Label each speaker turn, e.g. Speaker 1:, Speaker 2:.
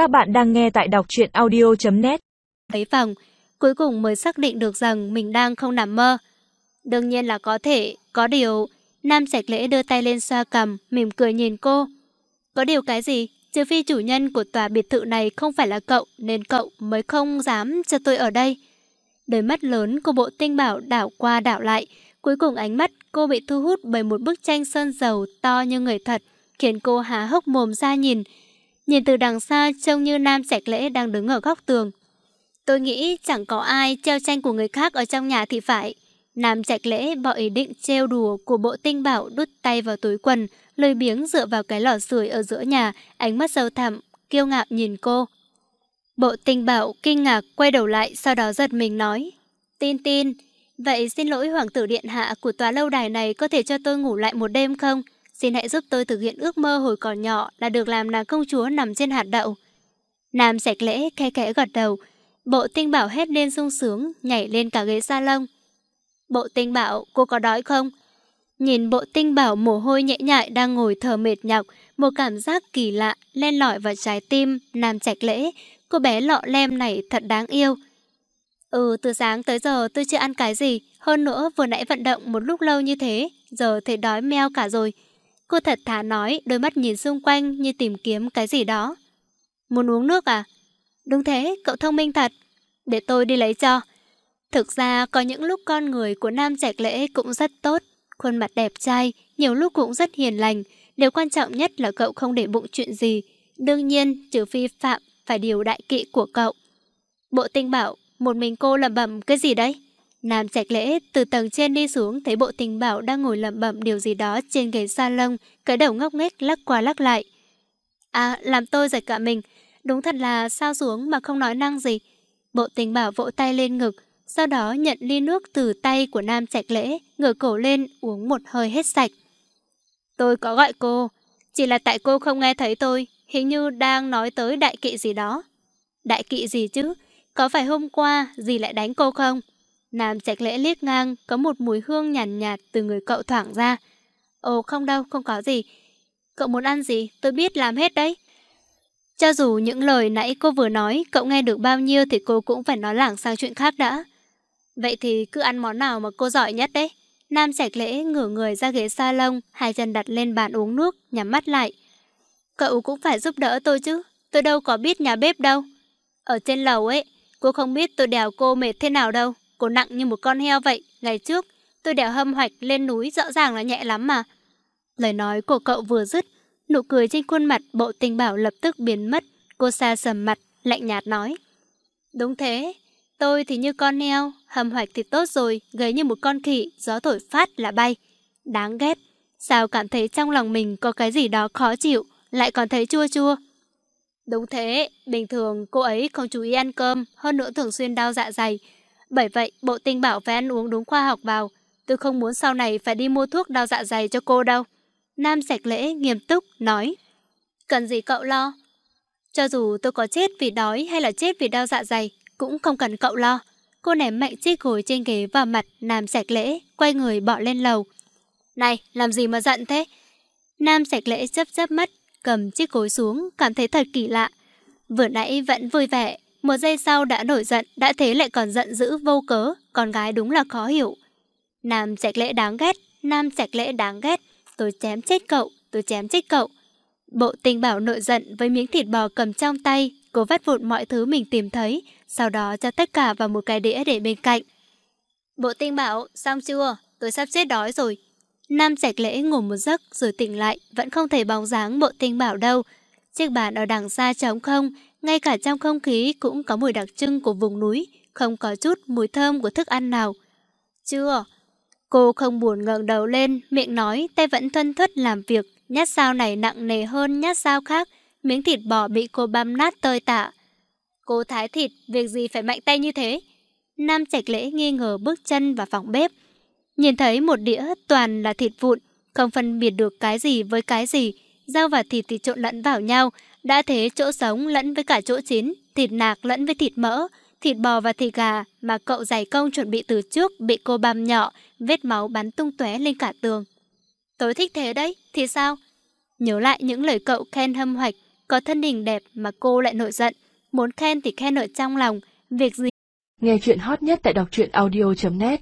Speaker 1: Các bạn đang nghe tại đọc truyện audio.net
Speaker 2: Thấy phòng, cuối cùng mới xác định được rằng mình đang không nằm mơ. Đương nhiên là có thể, có điều... Nam sạch lễ đưa tay lên xoa cầm, mỉm cười nhìn cô. Có điều cái gì? Trừ phi chủ nhân của tòa biệt thự này không phải là cậu, nên cậu mới không dám cho tôi ở đây. Đôi mắt lớn của bộ tinh bảo đảo qua đảo lại, cuối cùng ánh mắt cô bị thu hút bởi một bức tranh sơn dầu to như người thật, khiến cô há hốc mồm ra nhìn. Nhìn từ đằng xa trông như nam sạch lễ đang đứng ở góc tường. Tôi nghĩ chẳng có ai treo tranh của người khác ở trong nhà thì phải. Nam trạch lễ bỏ ý định treo đùa của bộ tinh bảo đút tay vào túi quần, lười biếng dựa vào cái lò sưởi ở giữa nhà, ánh mắt sâu thẳm, kiêu ngạo nhìn cô. Bộ tinh bảo kinh ngạc quay đầu lại sau đó giật mình nói. Tin tin, vậy xin lỗi hoàng tử điện hạ của tòa lâu đài này có thể cho tôi ngủ lại một đêm không? Xin hãy giúp tôi thực hiện ước mơ hồi còn nhỏ là được làm nàng công chúa nằm trên hạt đậu. Nam sạch lễ khe khẽ gật đầu, bộ tinh bảo hét lên sung sướng, nhảy lên cả ghế salon. Bộ tinh bảo, cô có đói không? Nhìn bộ tinh bảo mồ hôi nhễ nhại đang ngồi thở mệt nhọc, một cảm giác kỳ lạ len lỏi vào trái tim Nam Trạch Lễ. Cô bé lọ lem này thật đáng yêu. Ừ, từ sáng tới giờ tôi chưa ăn cái gì. Hơn nữa vừa nãy vận động một lúc lâu như thế, giờ thấy đói meo cả rồi. Cô thật thà nói, đôi mắt nhìn xung quanh như tìm kiếm cái gì đó. Muốn uống nước à? Đúng thế, cậu thông minh thật. Để tôi đi lấy cho. Thực ra có những lúc con người của Nam Trạch Lễ cũng rất tốt, khuôn mặt đẹp trai, nhiều lúc cũng rất hiền lành, điều quan trọng nhất là cậu không để bụng chuyện gì. Đương nhiên, trừ phi phạm phải điều đại kỵ của cậu. Bộ tinh bảo, một mình cô lẩm bẩm cái gì đấy? Nam Trạch Lễ từ tầng trên đi xuống thấy bộ tình bảo đang ngồi lẩm bẩm điều gì đó trên ghế salon, cái đầu ngốc nghếch lắc qua lắc lại. À, làm tôi giật cả mình, đúng thật là sao xuống mà không nói năng gì. Bộ tình bảo vỗ tay lên ngực, sau đó nhận ly nước từ tay của Nam Trạch Lễ, ngửa cổ lên uống một hơi hết sạch. Tôi có gọi cô, chỉ là tại cô không nghe thấy tôi, hình như đang nói tới đại kỵ gì đó. Đại kỵ gì chứ? Có phải hôm qua gì lại đánh cô không? Nam chạy Lễ liếc ngang, có một mùi hương nhàn nhạt, nhạt từ người cậu thoảng ra. Ồ không đâu, không có gì. Cậu muốn ăn gì, tôi biết làm hết đấy. Cho dù những lời nãy cô vừa nói, cậu nghe được bao nhiêu thì cô cũng phải nói lảng sang chuyện khác đã. Vậy thì cứ ăn món nào mà cô giỏi nhất đấy. Nam Trạch Lễ ngửa người ra ghế salon, hai chân đặt lên bàn uống nước, nhắm mắt lại. Cậu cũng phải giúp đỡ tôi chứ, tôi đâu có biết nhà bếp đâu. Ở trên lầu ấy, cô không biết tôi đèo cô mệt thế nào đâu. Cô nặng như một con heo vậy, ngày trước tôi đèo hâm hoạch lên núi rõ ràng là nhẹ lắm mà. Lời nói của cậu vừa dứt, nụ cười trên khuôn mặt bộ tình bảo lập tức biến mất. Cô xa sầm mặt, lạnh nhạt nói. Đúng thế, tôi thì như con heo, hâm hoạch thì tốt rồi, gầy như một con khỉ, gió thổi phát là bay. Đáng ghét, sao cảm thấy trong lòng mình có cái gì đó khó chịu, lại còn thấy chua chua. Đúng thế, bình thường cô ấy không chú ý ăn cơm, hơn nữa thường xuyên đau dạ dày, bởi vậy, bộ tinh bảo phải ăn uống đúng khoa học vào. Tôi không muốn sau này phải đi mua thuốc đau dạ dày cho cô đâu. Nam sạch lễ nghiêm túc, nói. Cần gì cậu lo? Cho dù tôi có chết vì đói hay là chết vì đau dạ dày, cũng không cần cậu lo. Cô ném mạnh chiếc gối trên ghế vào mặt Nam sạch lễ, quay người bỏ lên lầu. Này, làm gì mà giận thế? Nam sạch lễ chấp chấp mắt, cầm chiếc gối xuống, cảm thấy thật kỳ lạ. Vừa nãy vẫn vui vẻ, một giây sau đã nổi giận, đã thế lại còn giận dữ vô cớ, con gái đúng là khó hiểu. Nam trạch lễ đáng ghét, nam trạch lễ đáng ghét, tôi chém chết cậu, tôi chém chết cậu. Bộ tình bảo nội giận với miếng thịt bò cầm trong tay, cô vắt vụn mọi thứ mình tìm thấy, sau đó cho tất cả vào một cái đĩa để bên cạnh. Bộ tinh bảo, xong chưa? Tôi sắp chết đói rồi. Nam trạch lễ ngủ một giấc rồi tỉnh lại, vẫn không thấy bóng dáng bộ tinh bảo đâu. Chiếc bàn ở đằng xa trống không, ngay cả trong không khí cũng có mùi đặc trưng của vùng núi, không có chút mùi thơm của thức ăn nào. Chưa? Cô không buồn ngẩng đầu lên, miệng nói, tay vẫn thân thất làm việc, nhát sao này nặng nề hơn nhát sao khác, miếng thịt bò bị cô băm nát tơi tạ. Cô thái thịt, việc gì phải mạnh tay như thế? Nam Trạch Lễ nghi ngờ bước chân vào phòng bếp. Nhìn thấy một đĩa toàn là thịt vụn, không phân biệt được cái gì với cái gì, rau và thịt thì trộn lẫn vào nhau, đã thế chỗ sống lẫn với cả chỗ chín, thịt nạc lẫn với thịt mỡ, thịt bò và thịt gà mà cậu giải công chuẩn bị từ trước bị cô băm nhỏ, vết máu bắn tung tóe lên cả tường. Tôi thích thế đấy, thì sao? Nhớ lại những lời cậu khen hâm hoạch, Có thân hình đẹp mà cô lại nổi giận. Muốn khen thì khen ở trong lòng. Việc gì?
Speaker 1: Nghe chuyện hot nhất tại đọc truyện audio.net